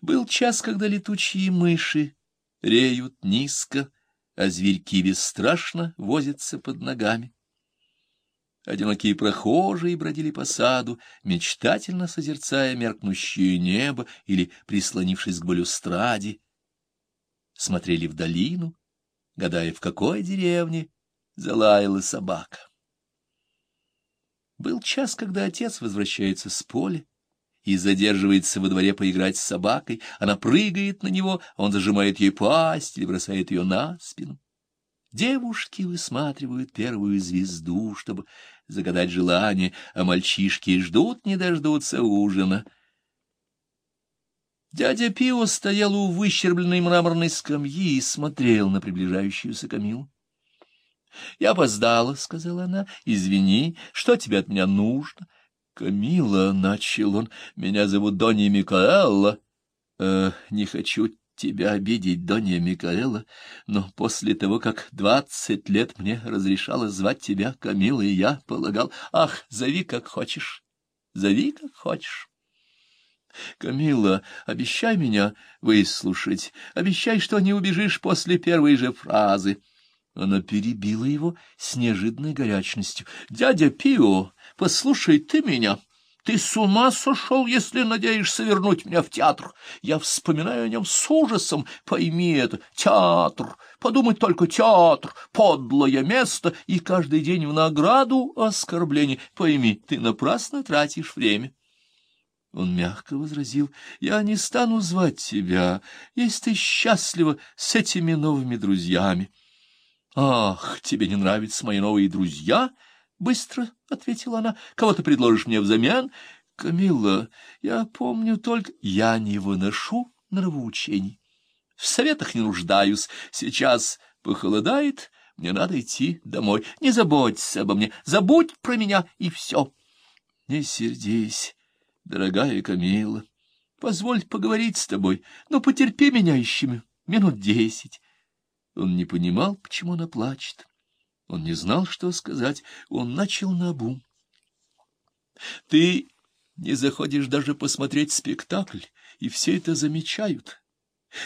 Был час, когда летучие мыши реют низко, а зверьки бесстрашно возятся под ногами. Одинокие прохожие бродили по саду, мечтательно созерцая меркнущее небо или, прислонившись к балюстраде, смотрели в долину, гадая, в какой деревне залаяла собака. Был час, когда отец возвращается с поля и задерживается во дворе поиграть с собакой. Она прыгает на него, он зажимает ей пасть или бросает ее на спину. Девушки высматривают первую звезду, чтобы загадать желание, а мальчишки ждут, не дождутся ужина. Дядя Пио стоял у выщербленной мраморной скамьи и смотрел на приближающуюся Камилу. — Я опоздала, — сказала она. — Извини, что тебе от меня нужно? — Камила, — начал он, — меня зовут Донья Микаэлла. Э, — Не хочу тебя обидеть, Донья Микаэла, но после того, как двадцать лет мне разрешалось звать тебя Камилой, я полагал... Ах, зови как хочешь, зови как хочешь. Камила, обещай меня выслушать, обещай, что не убежишь после первой же фразы. Она перебила его с неожиданной горячностью. — Дядя Пио, послушай ты меня. Ты с ума сошел, если надеешься вернуть меня в театр. Я вспоминаю о нем с ужасом. Пойми это. Театр. Подумать только театр. Подлое место. И каждый день в награду оскорбление. Пойми, ты напрасно тратишь время. Он мягко возразил, — Я не стану звать тебя, если ты счастлива с этими новыми друзьями. «Ах, тебе не нравятся мои новые друзья?» — быстро ответила она. «Кого ты предложишь мне взамен?» «Камилла, я помню только...» «Я не выношу нравоучений. В советах не нуждаюсь. Сейчас похолодает, мне надо идти домой. Не заботься обо мне, забудь про меня, и все». «Не сердись, дорогая Камилла. Позволь поговорить с тобой, но потерпи меня еще минут десять». Он не понимал, почему она плачет. Он не знал, что сказать. Он начал наобум. — Ты не заходишь даже посмотреть спектакль, и все это замечают.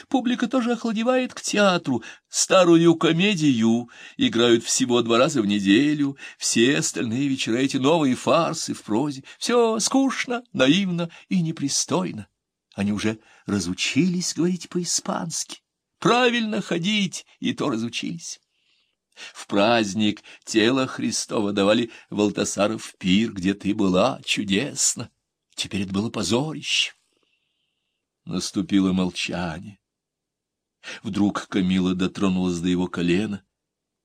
Публика тоже охладевает к театру. Старую комедию играют всего два раза в неделю. Все остальные вечера эти новые фарсы в прозе. Все скучно, наивно и непристойно. Они уже разучились говорить по-испански правильно ходить, и то разучились. В праздник тело Христова давали Валтасаров пир, где ты была, чудесно. Теперь это было позорище. Наступило молчание. Вдруг Камила дотронулась до его колена,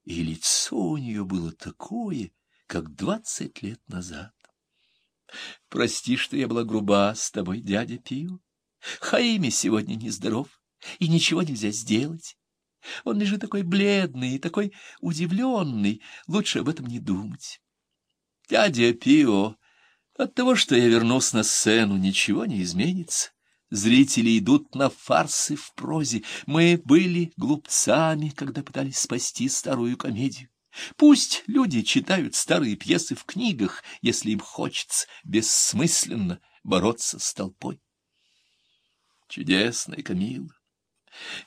и лицо у нее было такое, как двадцать лет назад. — Прости, что я была груба с тобой, дядя Пио. Хаиме сегодня нездоров и ничего нельзя сделать. Он лежит такой бледный и такой удивленный, лучше об этом не думать. Дядя Пио, от того, что я вернусь на сцену, ничего не изменится. Зрители идут на фарсы в прозе. Мы были глупцами, когда пытались спасти старую комедию. Пусть люди читают старые пьесы в книгах, если им хочется бессмысленно бороться с толпой. Чудесная Камила!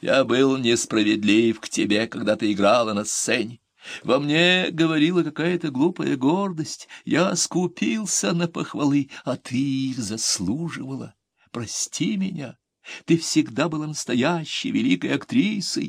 Я был несправедлив к тебе, когда ты играла на сцене. Во мне говорила какая-то глупая гордость. Я скупился на похвалы, а ты их заслуживала. Прости меня. Ты всегда была настоящей великой актрисой.